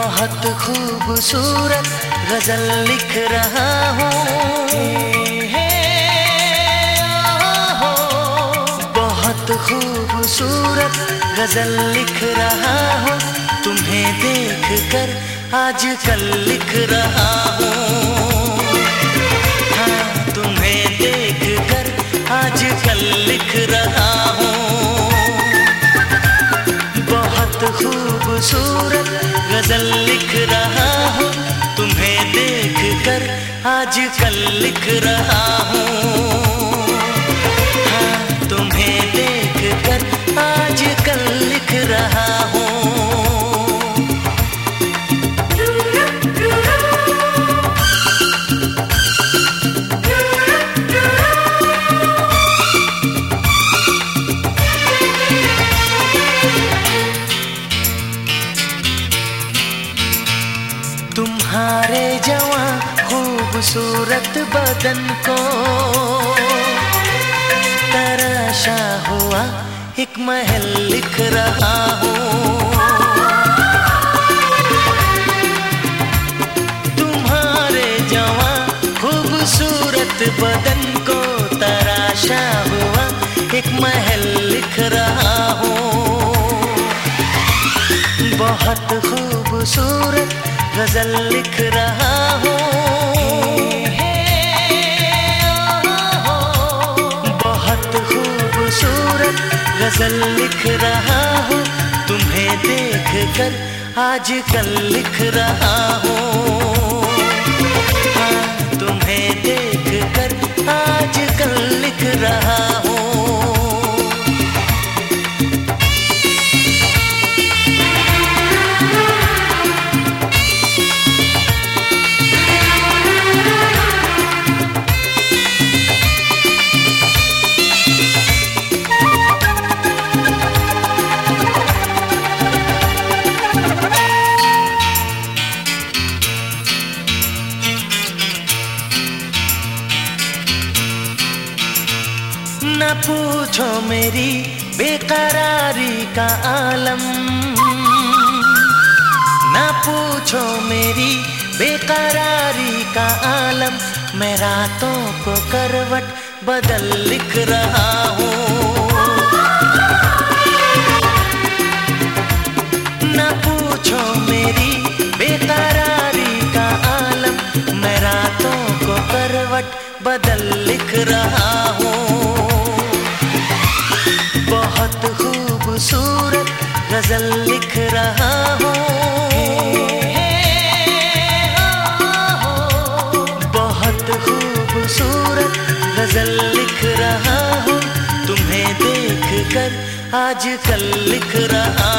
बहुत खूबसूरत गज़ल लिख रहा हूँ। बहुत खूबसूरत गज़ल लिख रहा हूँ। तुम्हें देख कर आज कल लिख रहा हूँ। आज कल लिख रहा हूँ। हाँ तुम्हें देख कर आज कल लिख रहा हूँ। तुम्हारे जवा खूबसूरत बदन को तराशा हुआ, एक महल लिख रहा हूँ। तुम्हारे जवा खूबसूरत बदन को तराशा हुआ, एक महल लिख रहा हूँ। बहुत खूबसूरत गज़ल लिख रहा हूँ। गज़ल लिख रहा हूँ तुम्हें देख कर आज कल लिख रहा हूँ। न पूछो मेरी बेकरारी का आलम। न पूछो मेरी बेकरारी का आलम। मैं रातों को करवट बदल लिख रहा हूँ। न पूछो मेरी का आलम। को करवट बदल लिख रहा हूँ। बहुत खूबसूरत गज़ल लिख रहा हूँ। बहुत खूबसूरत गज़ल लिख रहा हूँ। तुम्हें देख कर आज कल लिख रहा